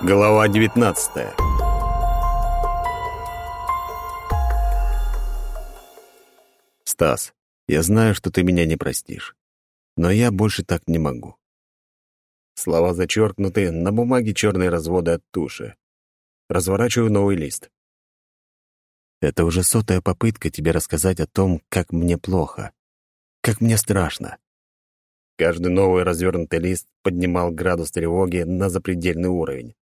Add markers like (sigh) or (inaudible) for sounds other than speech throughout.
Глава 19 Стас, я знаю, что ты меня не простишь. Но я больше так не могу. Слова зачеркнуты, на бумаге черные разводы от туши. Разворачиваю новый лист. Это уже сотая попытка тебе рассказать о том, как мне плохо, как мне страшно. Каждый новый развернутый лист поднимал градус тревоги на запредельный уровень.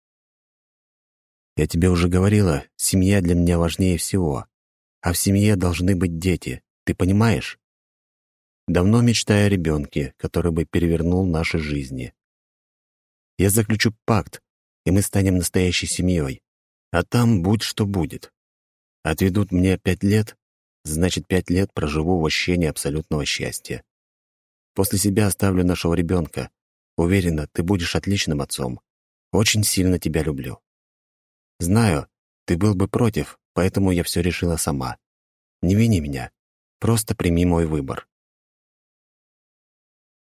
Я тебе уже говорила, семья для меня важнее всего. А в семье должны быть дети. Ты понимаешь? Давно мечтаю о ребенке, который бы перевернул наши жизни. Я заключу пакт, и мы станем настоящей семьей. А там будь что будет. Отведут мне пять лет, значит, пять лет проживу в ощущении абсолютного счастья. После себя оставлю нашего ребенка. Уверена, ты будешь отличным отцом. Очень сильно тебя люблю. Знаю, ты был бы против, поэтому я все решила сама. Не вини меня. Просто прими мой выбор.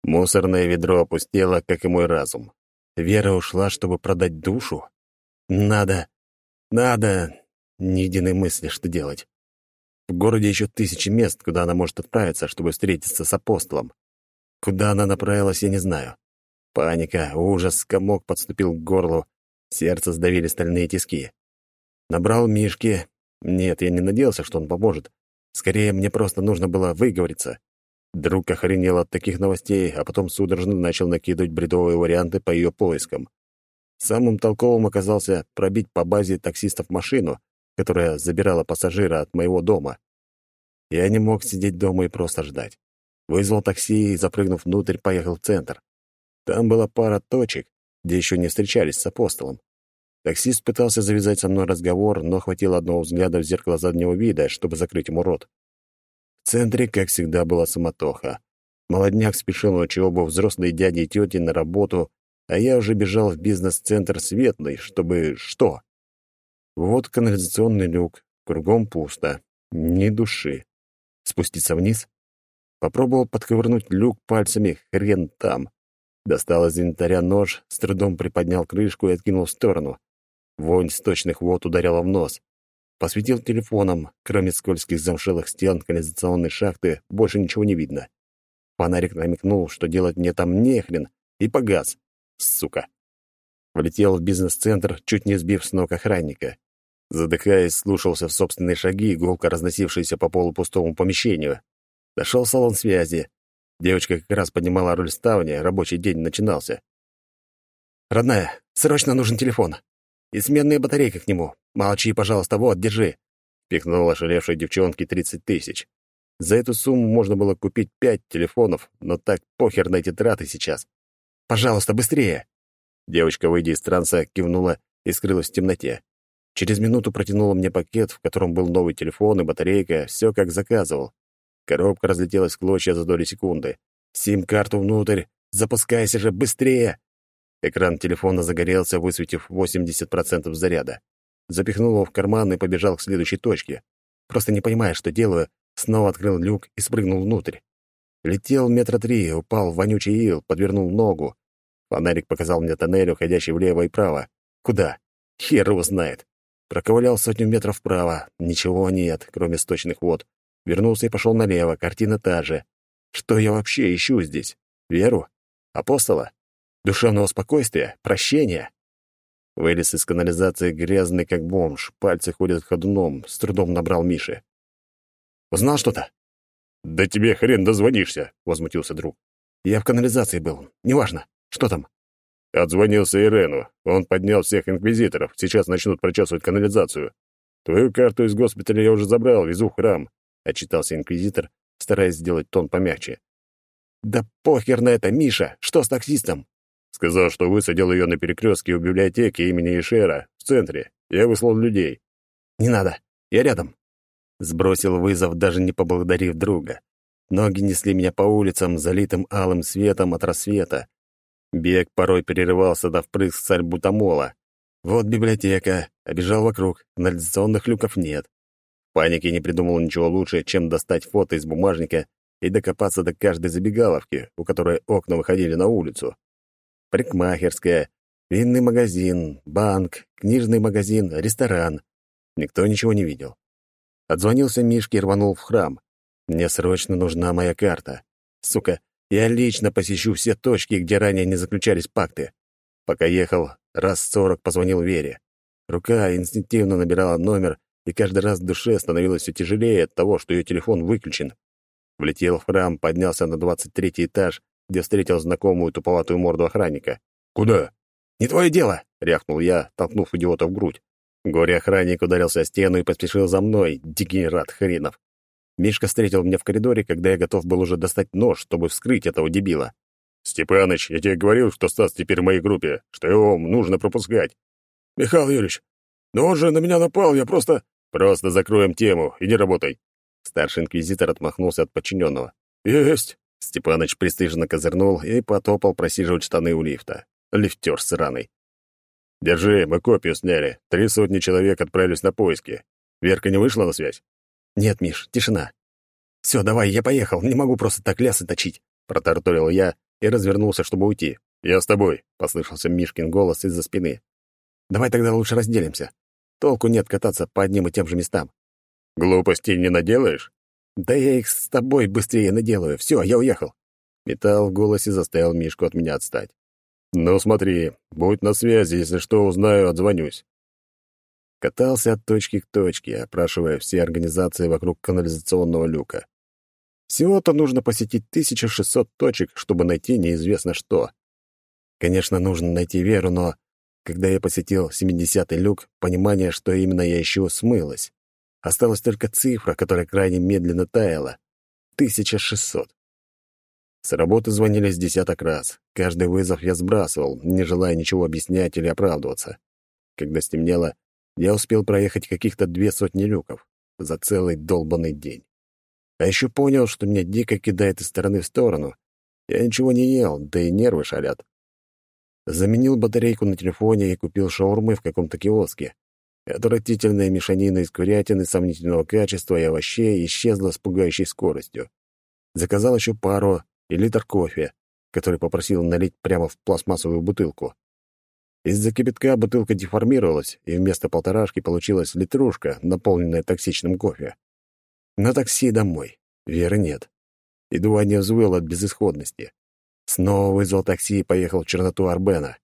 Мусорное ведро опустело, как и мой разум. Вера ушла, чтобы продать душу? Надо... Надо... Ни единой мысли, что делать. В городе еще тысячи мест, куда она может отправиться, чтобы встретиться с апостолом. Куда она направилась, я не знаю. Паника, ужас, комок подступил к горлу, Сердце сдавили стальные тиски. Набрал Мишки. Нет, я не надеялся, что он поможет. Скорее, мне просто нужно было выговориться. Друг охренел от таких новостей, а потом судорожно начал накидывать бредовые варианты по ее поискам. Самым толковым оказался пробить по базе таксистов машину, которая забирала пассажира от моего дома. Я не мог сидеть дома и просто ждать. Вызвал такси и, запрыгнув внутрь, поехал в центр. Там была пара точек, где еще не встречались с апостолом. Таксист пытался завязать со мной разговор, но хватило одного взгляда в зеркало заднего вида, чтобы закрыть ему рот. В центре, как всегда, была самотоха. Молодняк спешил на учебу, взрослые дяди и тети на работу, а я уже бежал в бизнес-центр Светлый, чтобы... что? Вот канализационный люк, кругом пусто, ни души. Спуститься вниз? Попробовал подковырнуть люк пальцами, хрен там. Достал из инвентаря нож, с трудом приподнял крышку и откинул в сторону. Вонь сточных вод ударила в нос. Посветил телефоном. Кроме скользких замшелых стен канализационной шахты, больше ничего не видно. Фонарик намекнул, что делать мне там нехрен, и погас. Сука. Влетел в бизнес-центр, чуть не сбив с ног охранника. Задыхаясь, слушался в собственные шаги, гулко разносившиеся по полупустому помещению. Дошел в салон связи. Девочка как раз поднимала руль ставни, рабочий день начинался. «Родная, срочно нужен телефон. И сменная батарейка к нему. Молчи, пожалуйста, вот, держи». Пихнула шалевшей девчонке тридцать тысяч. За эту сумму можно было купить пять телефонов, но так похер на эти траты сейчас. «Пожалуйста, быстрее!» Девочка, выйдя из транса, кивнула и скрылась в темноте. Через минуту протянула мне пакет, в котором был новый телефон и батарейка, все как заказывал. Коробка разлетелась в клочья за доли секунды. «Сим-карту внутрь! Запускайся же, быстрее!» Экран телефона загорелся, высветив 80% заряда. Запихнул его в карман и побежал к следующей точке. Просто не понимая, что делаю, снова открыл люк и спрыгнул внутрь. Летел метра три, упал в вонючий ил, подвернул ногу. Фонарик показал мне тоннель, уходящий влево и вправо. Куда? Хер его знает. Проковылял сотню метров вправо. Ничего нет, кроме сточных вод. Вернулся и пошел налево, картина та же. Что я вообще ищу здесь? Веру? Апостола? Душевного спокойствия? Прощения? Вылез из канализации грязный, как бомж, пальцы ходят ходуном, с трудом набрал Миши. «Узнал что-то?» «Да тебе хрен дозвонишься», — возмутился друг. «Я в канализации был. Неважно. Что там?» Отзвонился Ирену. Он поднял всех инквизиторов. Сейчас начнут прочесывать канализацию. Твою карту из госпиталя я уже забрал, везу в храм отчитался инквизитор, стараясь сделать тон помягче. «Да похер на это, Миша! Что с таксистом?» Сказал, что высадил ее на перекрестке у библиотеки имени Ишера, в центре. Я выслал людей. «Не надо, я рядом». Сбросил вызов, даже не поблагодарив друга. Ноги несли меня по улицам, залитым алым светом от рассвета. Бег порой перерывался до впрыск сальбутамола. Вот библиотека, обежал вокруг, канализационных люков нет панике не придумал ничего лучше, чем достать фото из бумажника и докопаться до каждой забегаловки, у которой окна выходили на улицу. Парикмахерская, Винный магазин, банк, книжный магазин, ресторан. Никто ничего не видел. Отзвонился Мишке и рванул в храм. Мне срочно нужна моя карта. Сука, я лично посещу все точки, где ранее не заключались пакты. Пока ехал, раз сорок позвонил Вере. Рука инстинктивно набирала номер, и каждый раз в душе становилось все тяжелее от того, что ее телефон выключен. Влетел в храм, поднялся на двадцать третий этаж, где встретил знакомую туповатую морду охранника. «Куда?» «Не твое дело!» — рявкнул я, толкнув идиота в грудь. Горе-охранник ударился о стену и поспешил за мной, дегенерат хренов. Мишка встретил меня в коридоре, когда я готов был уже достать нож, чтобы вскрыть этого дебила. «Степаныч, я тебе говорил, что Стас теперь в моей группе, что его нужно пропускать». «Михаил Юрьевич, но он же на меня напал, я просто...» «Просто закроем тему, иди работай». Старший инквизитор отмахнулся от подчиненного. «Есть!» Степаныч пристыженно козырнул и потопал просиживать штаны у лифта. Лифтер сраный. «Держи, мы копию сняли. Три сотни человек отправились на поиски. Верка не вышла на связь?» «Нет, Миш, тишина. Все, давай, я поехал. Не могу просто так лясы точить», — протарторил я и развернулся, чтобы уйти. «Я с тобой», — послышался Мишкин голос из-за спины. «Давай тогда лучше разделимся. Толку нет кататься по одним и тем же местам». «Глупостей не наделаешь?» «Да я их с тобой быстрее наделаю. Все, я уехал». Металл в голосе заставил Мишку от меня отстать. «Ну смотри, будь на связи, если что узнаю, отзвонюсь». Катался от точки к точке, опрашивая все организации вокруг канализационного люка. Всего-то нужно посетить 1600 точек, чтобы найти неизвестно что. Конечно, нужно найти Веру, но когда я посетил 70-й люк, понимание, что именно я ищу, смылось. Осталась только цифра, которая крайне медленно таяла. 1600. С работы звонили с десяток раз. Каждый вызов я сбрасывал, не желая ничего объяснять или оправдываться. Когда стемнело, я успел проехать каких-то две сотни люков за целый долбанный день. А еще понял, что меня дико кидает из стороны в сторону. Я ничего не ел, да и нервы шалят. Заменил батарейку на телефоне и купил шаурмы в каком-то киоске. Отвратительная мешанина из курятины сомнительного качества и овощей исчезла с пугающей скоростью. Заказал еще пару и литр кофе, который попросил налить прямо в пластмассовую бутылку. Из-за кипятка бутылка деформировалась, и вместо полторашки получилась литрушка, наполненная токсичным кофе. На такси домой. Веры нет. Едва не взвыл от безысходности. Снова вызвал такси и поехал в черноту Арбена.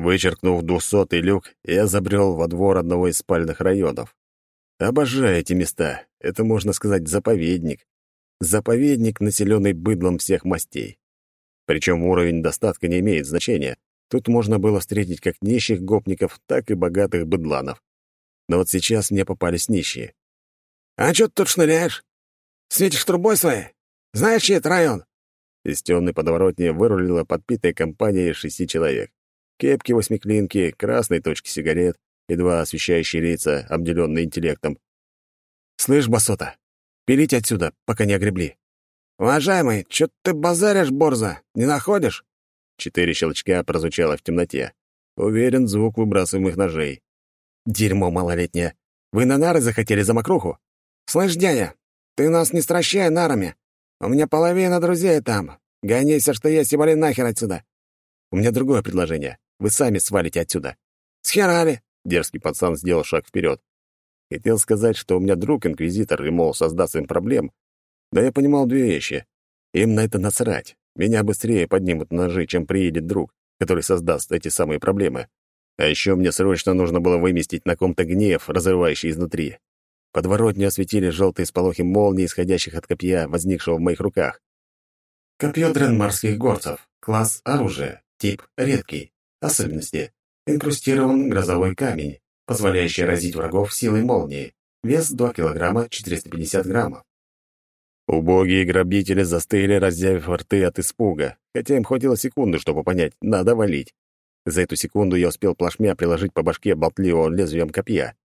Вычеркнув двухсотый люк, я забрел во двор одного из спальных районов. Обожаю эти места. Это, можно сказать, заповедник. Заповедник, населенный быдлом всех мастей. Причем уровень достатка не имеет значения. Тут можно было встретить как нищих гопников, так и богатых быдланов. Но вот сейчас мне попались нищие. «А что ты тут шныряешь? Светишь трубой своей? Знаешь, чей это район?» Из темной подворотни вырулила подпитая компания из шести человек кепки восьмиклинки, красные точки сигарет, едва освещающие лица, обделенные интеллектом. «Слышь, басота, пилите отсюда, пока не огребли». «Уважаемый, чё ты базаришь, борза? Не находишь?» Четыре щелчка прозвучало в темноте. Уверен, звук выбрасываемых ножей. «Дерьмо малолетнее! Вы на нары захотели за мокруху?» «Слышь, дядя, ты нас не стращай нарами. У меня половина друзей там. Гоняйся, что есть, и вали нахер отсюда. У меня другое предложение. Вы сами свалите отсюда». «Схерали!» — дерзкий пацан сделал шаг вперед. Хотел сказать, что у меня друг инквизитор, и, мол, создаст им проблем. Да я понимал две вещи. Им на это насрать. Меня быстрее поднимут ножи, чем приедет друг, который создаст эти самые проблемы. А еще мне срочно нужно было выместить на ком-то гнев, разрывающий изнутри. Подворотню осветили желтые сполохи молний, исходящих от копья, возникшего в моих руках. Копье дренмарских горцев. Класс оружия. Тип редкий. Особенности. Инкрустирован грозовой камень, позволяющий разить врагов силой молнии. Вес 2 килограмма 450 граммов. Убогие грабители застыли, разъявив рты от испуга, хотя им хватило секунды, чтобы понять, надо валить. За эту секунду я успел плашмя приложить по башке болтливого лезвием копья.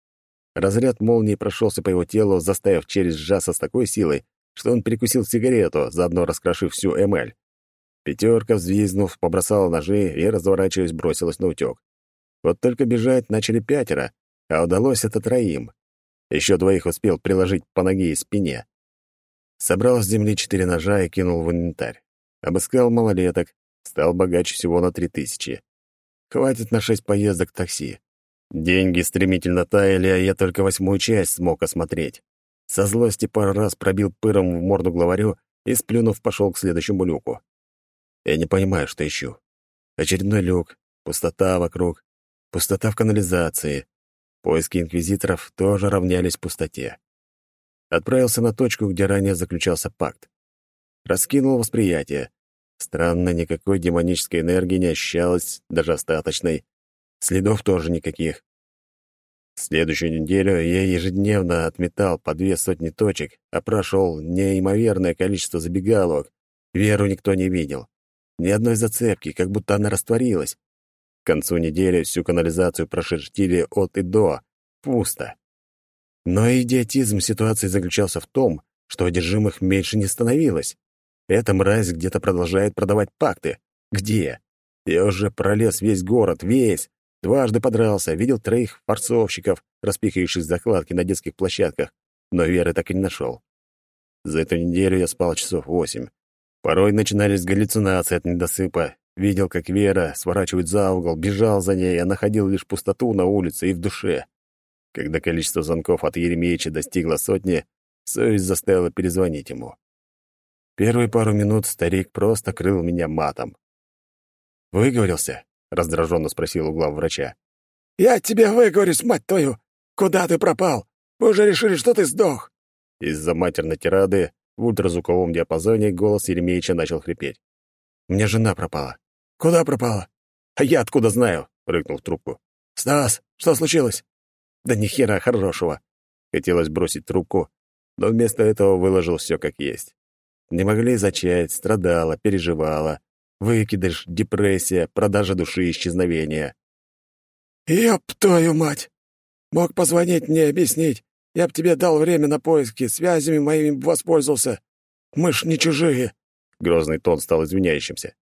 Разряд молнии прошелся по его телу, заставив через сжаться с такой силой, что он перекусил сигарету, заодно раскрошив всю эмаль. Пятерка, взвизгнув, побросала ножи и, разворачиваясь, бросилась на утек. Вот только бежать начали пятеро, а удалось это троим. Еще двоих успел приложить по ноге и спине. Собрал с земли четыре ножа и кинул в инвентарь. Обыскал малолеток, стал богаче всего на три тысячи. Хватит на шесть поездок такси. Деньги стремительно таяли, а я только восьмую часть смог осмотреть. Со злости пару раз пробил пыром в морду главарю и, сплюнув, пошел к следующему люку. Я не понимаю, что ищу. Очередной люк, пустота вокруг, пустота в канализации. Поиски инквизиторов тоже равнялись пустоте. Отправился на точку, где ранее заключался пакт. Раскинул восприятие. Странно, никакой демонической энергии не ощущалось, даже остаточной. Следов тоже никаких. Следующую неделю я ежедневно отметал по две сотни точек, а прошел неимоверное количество забегалок. Веру никто не видел. Ни одной зацепки, как будто она растворилась. К концу недели всю канализацию прошерстили от и до. Пусто. Но идиотизм ситуации заключался в том, что одержимых меньше не становилось. Эта мразь где-то продолжает продавать пакты. Где? Я уже пролез весь город, весь. Дважды подрался, видел троих форцовщиков, распихивающих закладки на детских площадках, но Веры так и не нашел. За эту неделю я спал часов восемь. Порой начинались галлюцинации от недосыпа. Видел, как Вера сворачивает за угол, бежал за ней, а находил лишь пустоту на улице и в душе. Когда количество звонков от Еремеевича достигло сотни, совесть заставила перезвонить ему. Первые пару минут старик просто крыл меня матом. «Выговорился?» — раздраженно спросил у врача. «Я тебе выговорюсь, мать твою! Куда ты пропал? Мы уже решили, что ты сдох!» Из-за матерной тирады в ультразвуковом диапазоне голос Еремеевича начал хрипеть. «У меня жена пропала». «Куда пропала?» «А я откуда знаю?» — рыкнул в трубку. «Стас, что случилось?» «Да ни хера хорошего». Хотелось бросить трубку, но вместо этого выложил все как есть. Не могли зачать, страдала, переживала, Выкидыш, депрессия, продажа души, исчезновение. «Ёб твою мать! Мог позвонить мне, объяснить. Я б тебе дал время на поиски, связями моими воспользовался. Мы ж не чужие!» Грозный тон стал извиняющимся.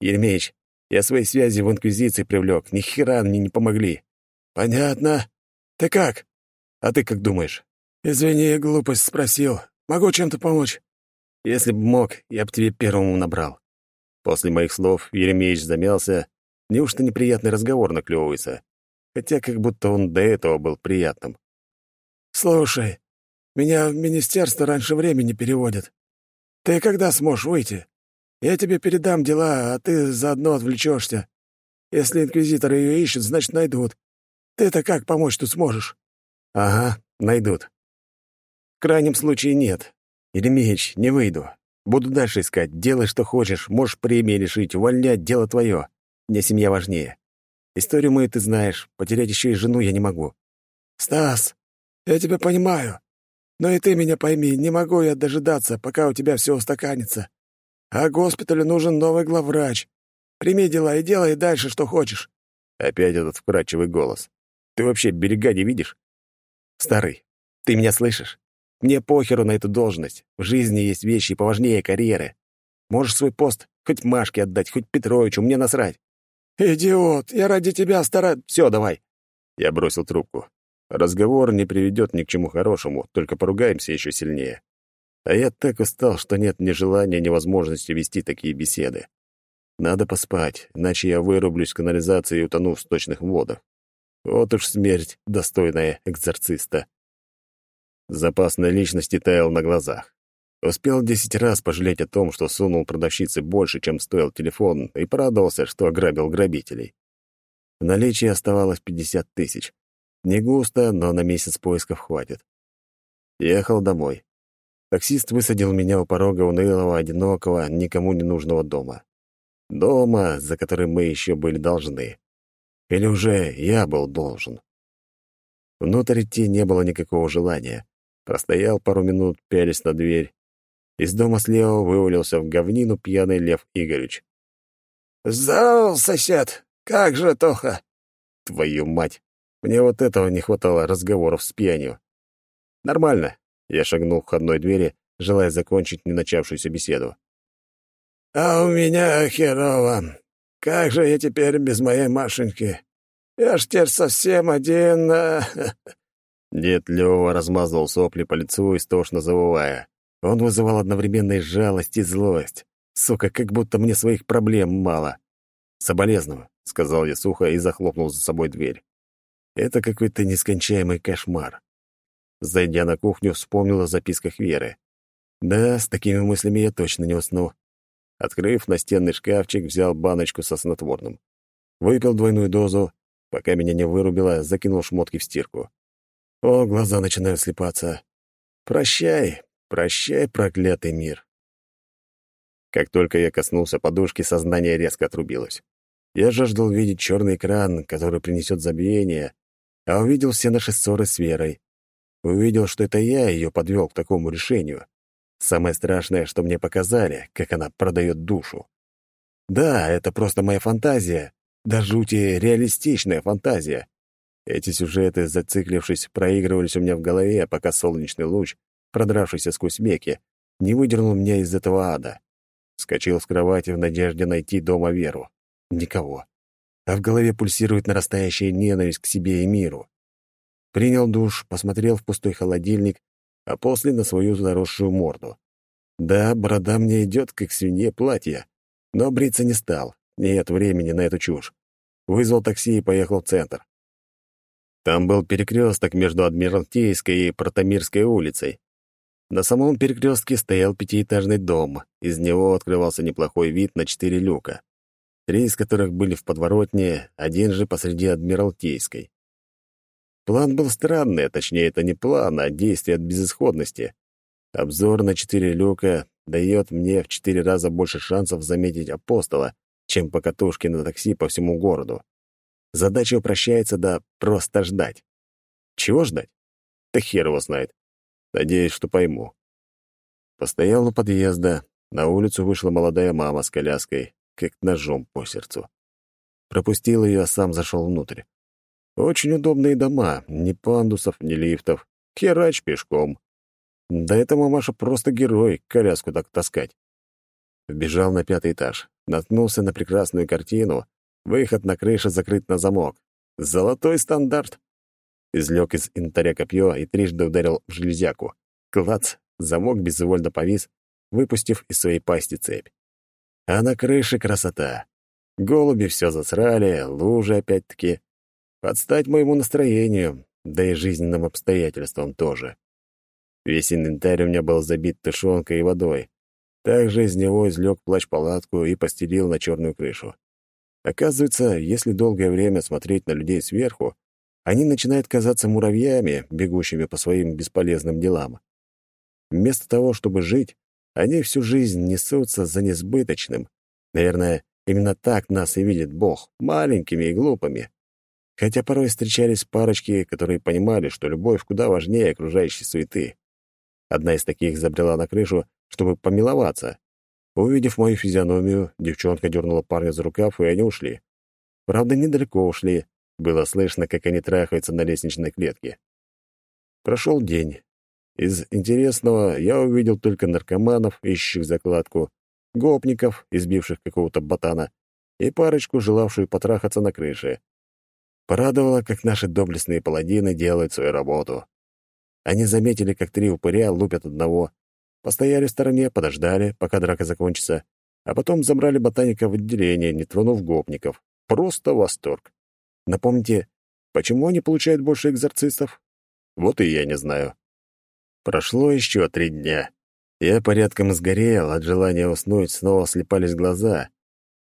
«Еремеич, я свои связи в Инквизиции привлек. Ни хера мне не помогли». «Понятно. Ты как?» «А ты как думаешь?» «Извини, глупость спросил. Могу чем-то помочь?» «Если б мог, я б тебе первому набрал. После моих слов Еремеевич замялся. Неужто неприятный разговор наклевывается? Хотя как будто он до этого был приятным. «Слушай, меня в министерство раньше времени переводят. Ты когда сможешь выйти? Я тебе передам дела, а ты заодно отвлечешься. Если инквизиторы ее ищут, значит, найдут. Ты-то как помочь тут сможешь?» «Ага, найдут. В крайнем случае нет. Еремеевич, не выйду. Буду дальше искать. Делай, что хочешь. Можешь премии лишить, увольнять, дело твое. Мне семья важнее. Историю мою ты знаешь. Потерять еще и жену я не могу. Стас, я тебя понимаю. Но и ты меня пойми, не могу я дожидаться, пока у тебя все устаканится. А госпиталю нужен новый главврач. Прими дела и делай дальше, что хочешь. Опять этот вкрадчивый голос. Ты вообще берега не видишь? Старый, ты меня слышишь? Мне похеру на эту должность. В жизни есть вещи поважнее карьеры. Можешь свой пост хоть Машке отдать, хоть Петровичу, мне насрать. Идиот, я ради тебя стара... Все, давай. Я бросил трубку. Разговор не приведет ни к чему хорошему, только поругаемся еще сильнее. А я так устал, что нет ни желания, ни возможности вести такие беседы. Надо поспать, иначе я вырублюсь в канализации и утону в сточных водах. Вот уж смерть, достойная экзорциста. Запас наличности таял на глазах. Успел десять раз пожалеть о том, что сунул продавщице больше, чем стоил телефон, и порадовался, что ограбил грабителей. В наличии оставалось пятьдесят тысяч. Не густо, но на месяц поисков хватит. Ехал домой. Таксист высадил меня у порога унылого, одинокого, никому не нужного дома. Дома, за который мы еще были должны. Или уже я был должен. Внутрь идти не было никакого желания. Простоял пару минут, пялись на дверь. Из дома слева вывалился в говнину пьяный Лев Игоревич. «Здорово, сосед! Как же, Тоха?» «Твою мать! Мне вот этого не хватало разговоров с пьянью». «Нормально». Я шагнул к входной двери, желая закончить не начавшуюся беседу. «А у меня херово. Как же я теперь без моей Машеньки? Я ж теперь совсем один...» (laughs) Дед Лёва размазывал сопли по лицу, истошно завывая. Он вызывал одновременно и жалость, и злость. Сука, как будто мне своих проблем мало. Соболезную. — сказал я сухо и захлопнул за собой дверь. «Это какой-то нескончаемый кошмар». Зайдя на кухню, вспомнил о записках Веры. Да, с такими мыслями я точно не усну. Открыв настенный шкафчик, взял баночку со снотворным. Выпил двойную дозу, пока меня не вырубило, закинул шмотки в стирку. О, глаза начинают слепаться. Прощай, прощай, проклятый мир. Как только я коснулся подушки, сознание резко отрубилось. Я жаждал видеть черный экран, который принесет забвение, а увидел все наши ссоры с Верой. Увидел, что это я ее подвел к такому решению. Самое страшное, что мне показали, как она продает душу. Да, это просто моя фантазия, до жути реалистичная фантазия. Эти сюжеты, зациклившись, проигрывались у меня в голове, пока солнечный луч, продравшийся сквозь веки, не выдернул меня из этого ада. Скочил с кровати в надежде найти дома Веру. Никого. А в голове пульсирует нарастающая ненависть к себе и миру. Принял душ, посмотрел в пустой холодильник, а после на свою заросшую морду. Да, борода мне идет, как свинье платье, но бриться не стал. Нет времени на эту чушь. Вызвал такси и поехал в центр. Там был перекресток между Адмиралтейской и Протомирской улицей. На самом перекрестке стоял пятиэтажный дом. Из него открывался неплохой вид на четыре люка. Три из которых были в подворотне, один же посреди Адмиралтейской. План был странный, а точнее, это не план, а действие от безысходности. Обзор на четыре люка дает мне в четыре раза больше шансов заметить апостола, чем по катушке на такси по всему городу. Задача упрощается до просто ждать. Чего ждать? Да хер его знает. Надеюсь, что пойму. Постоял у подъезда, на улицу вышла молодая мама с коляской, как ножом по сердцу. Пропустил ее, а сам зашел внутрь. Очень удобные дома, ни пандусов, ни лифтов. Херач пешком. Да эта мамаша просто герой, коляску так таскать. Вбежал на пятый этаж, наткнулся на прекрасную картину. Выход на крыше закрыт на замок. Золотой стандарт. Излег из интаря копье и трижды ударил в железяку. Клац, замок безвольно повис, выпустив из своей пасти цепь. А на крыше красота. Голуби все засрали, лужи опять-таки. Подстать моему настроению, да и жизненным обстоятельствам тоже. Весь инвентарь у меня был забит тушенкой и водой. Также из него извлек плащ-палатку и постелил на черную крышу. Оказывается, если долгое время смотреть на людей сверху, они начинают казаться муравьями, бегущими по своим бесполезным делам. Вместо того, чтобы жить, они всю жизнь несутся за несбыточным. Наверное, именно так нас и видит Бог, маленькими и глупыми. Хотя порой встречались парочки, которые понимали, что любовь куда важнее окружающей суеты. Одна из таких забрела на крышу, чтобы помиловаться. Увидев мою физиономию, девчонка дернула парня за рукав, и они ушли. Правда, недалеко ушли. Было слышно, как они трахаются на лестничной клетке. Прошел день. Из интересного я увидел только наркоманов, ищущих закладку, гопников, избивших какого-то ботана, и парочку, желавшую потрахаться на крыше. Порадовало, как наши доблестные паладины делают свою работу. Они заметили, как три упыря лупят одного, постояли в стороне, подождали, пока драка закончится, а потом забрали ботаника в отделение, не тронув гопников. Просто восторг. Напомните, почему они получают больше экзорцистов? Вот и я не знаю. Прошло еще три дня. Я порядком сгорел, от желания уснуть снова слепались глаза.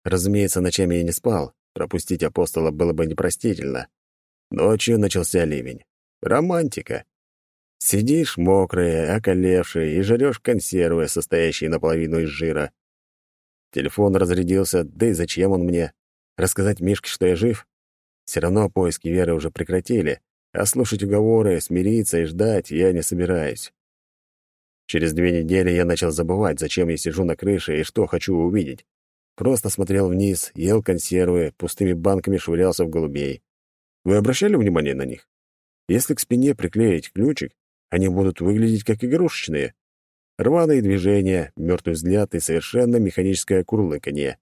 Разумеется, ночами я не спал, пропустить апостола было бы непростительно. Ночью начался ливень. Романтика. Сидишь мокрый, околевший и жрешь консервы, состоящие наполовину из жира. Телефон разрядился, да и зачем он мне? Рассказать Мишке, что я жив? Все равно поиски Веры уже прекратили, а слушать уговоры, смириться и ждать я не собираюсь. Через две недели я начал забывать, зачем я сижу на крыше и что хочу увидеть. Просто смотрел вниз, ел консервы, пустыми банками швырялся в голубей. Вы обращали внимание на них? Если к спине приклеить ключик, они будут выглядеть как игрушечные. Рваные движения, мертвый взгляд и совершенно механическое курлыканье.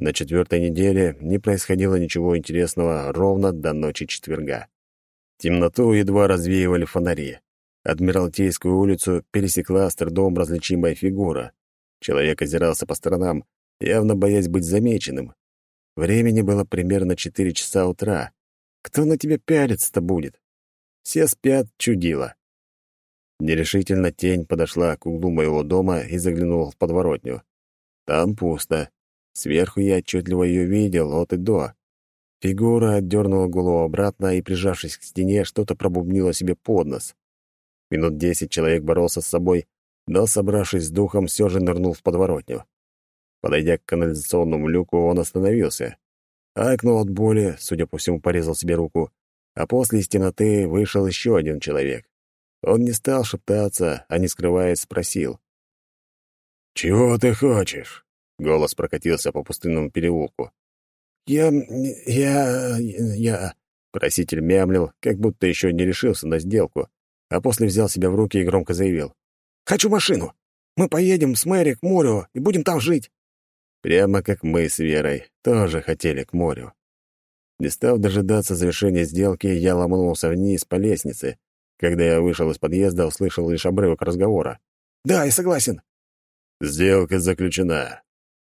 На четвертой неделе не происходило ничего интересного ровно до ночи четверга. Темноту едва развеивали фонари. Адмиралтейскую улицу пересекла с трудом различимая фигура. Человек озирался по сторонам, явно боясь быть замеченным. Времени было примерно четыре часа утра. Кто на тебя пялиться-то будет? Все спят, чудило. Нерешительно тень подошла к углу моего дома и заглянула в подворотню. Там пусто. Сверху я отчетливо ее видел от и до. Фигура отдернула голову обратно и, прижавшись к стене, что-то пробубнила себе под нос. Минут десять человек боролся с собой, но, собравшись с духом, все же нырнул в подворотню. Подойдя к канализационному люку, он остановился. Акнул от боли, судя по всему, порезал себе руку, а после из темноты вышел еще один человек. Он не стал шептаться, а не скрываясь, спросил. «Чего ты хочешь?» — голос прокатился по пустынному переулку. «Я... я... я...» — проситель мямлил, как будто еще не решился на сделку, а после взял себя в руки и громко заявил. «Хочу машину! Мы поедем с Мэри к морю и будем там жить!» Прямо как мы с Верой тоже хотели к морю. Не став дожидаться завершения сделки, я ломанулся вниз по лестнице. Когда я вышел из подъезда, услышал лишь обрывок разговора. «Да, я согласен». «Сделка заключена.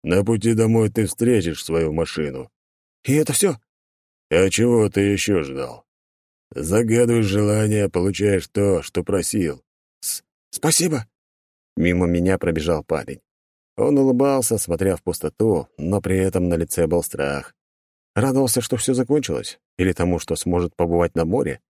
На пути домой ты встретишь свою машину». «И это все?» «А чего ты еще ждал? Загадываешь желание, получаешь то, что просил». С «Спасибо». Мимо меня пробежал парень. Он улыбался, смотря в пустоту, но при этом на лице был страх. Радовался, что все закончилось, или тому, что сможет побывать на море.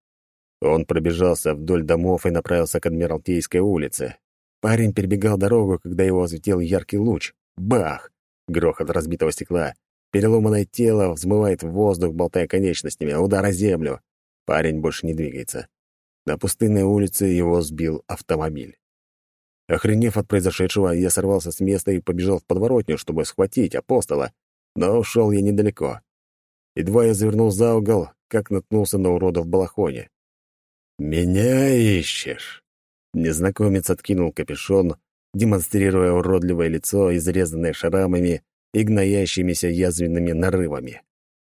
Он пробежался вдоль домов и направился к Адмиралтейской улице. Парень перебегал дорогу, когда его осветил яркий луч. Бах! Грохот разбитого стекла. Переломанное тело взмывает в воздух, болтая конечностями. Удар о землю. Парень больше не двигается. На пустынной улице его сбил автомобиль. Охренев от произошедшего, я сорвался с места и побежал в подворотню, чтобы схватить апостола, но ушел я недалеко. Едва я завернул за угол, как наткнулся на урода в балахоне. «Меня ищешь?» Незнакомец откинул капюшон, демонстрируя уродливое лицо, изрезанное шрамами и гноящимися язвенными нарывами.